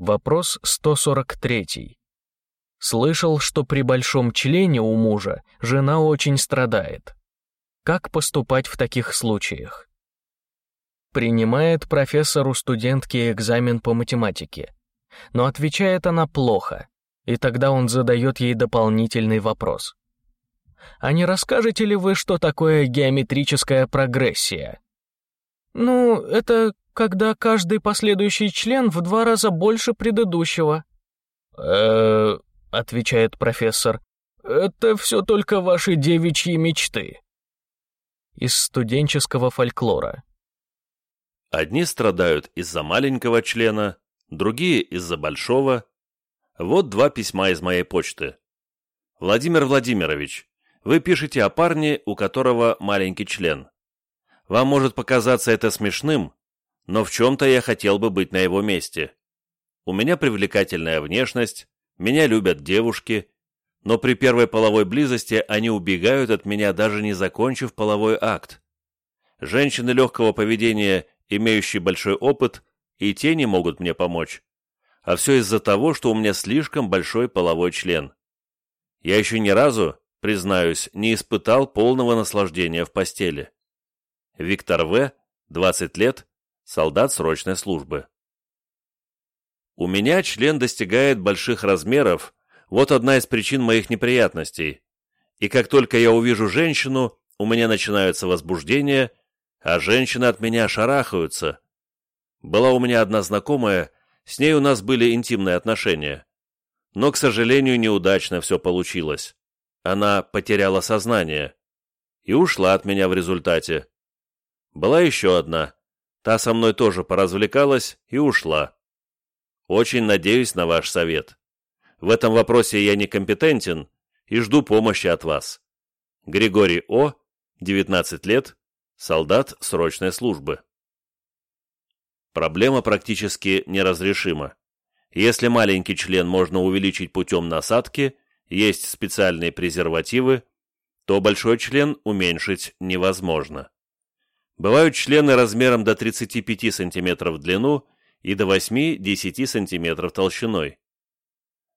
Вопрос 143. Слышал, что при большом члене у мужа жена очень страдает. Как поступать в таких случаях? Принимает профессор у студентки экзамен по математике. Но отвечает она плохо, и тогда он задает ей дополнительный вопрос. «А не расскажете ли вы, что такое геометрическая прогрессия?» «Ну, это когда каждый последующий член в два раза больше предыдущего». «Э-э...» отвечает профессор. «Это все только ваши девичьи мечты». Из студенческого фольклора. Одни страдают из-за маленького члена, другие из-за большого. Вот два письма из моей почты. Владимир Владимирович, вы пишете о парне, у которого маленький член. Вам может показаться это смешным, но в чем-то я хотел бы быть на его месте. У меня привлекательная внешность, меня любят девушки, но при первой половой близости они убегают от меня, даже не закончив половой акт. Женщины легкого поведения, имеющие большой опыт, и те не могут мне помочь. А все из-за того, что у меня слишком большой половой член. Я еще ни разу, признаюсь, не испытал полного наслаждения в постели. Виктор В., 20 лет, солдат срочной службы. У меня член достигает больших размеров, вот одна из причин моих неприятностей. И как только я увижу женщину, у меня начинается возбуждение, а женщины от меня шарахаются. Была у меня одна знакомая, с ней у нас были интимные отношения. Но, к сожалению, неудачно все получилось. Она потеряла сознание и ушла от меня в результате. Была еще одна. Та со мной тоже поразвлекалась и ушла. Очень надеюсь на ваш совет. В этом вопросе я некомпетентен и жду помощи от вас. Григорий О., 19 лет, солдат срочной службы. Проблема практически неразрешима. Если маленький член можно увеличить путем насадки, есть специальные презервативы, то большой член уменьшить невозможно. Бывают члены размером до 35 см в длину и до 8-10 см толщиной.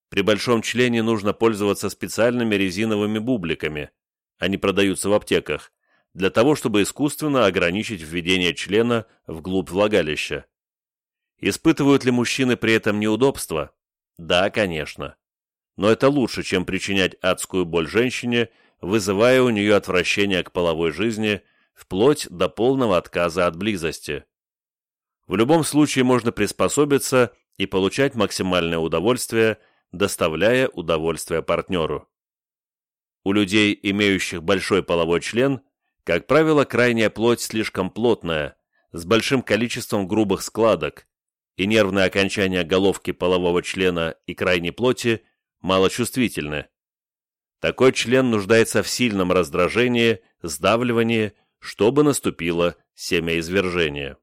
При большом члене нужно пользоваться специальными резиновыми бубликами, они продаются в аптеках, для того, чтобы искусственно ограничить введение члена вглубь влагалища. Испытывают ли мужчины при этом неудобства? Да, конечно. Но это лучше, чем причинять адскую боль женщине, вызывая у нее отвращение к половой жизни, вплоть до полного отказа от близости. В любом случае можно приспособиться и получать максимальное удовольствие, доставляя удовольствие партнеру. У людей, имеющих большой половой член, как правило, крайняя плоть слишком плотная, с большим количеством грубых складок, и нервные окончания головки полового члена и крайней плоти малочувствительны. Такой член нуждается в сильном раздражении, сдавливании, чтобы наступило семяизвержение.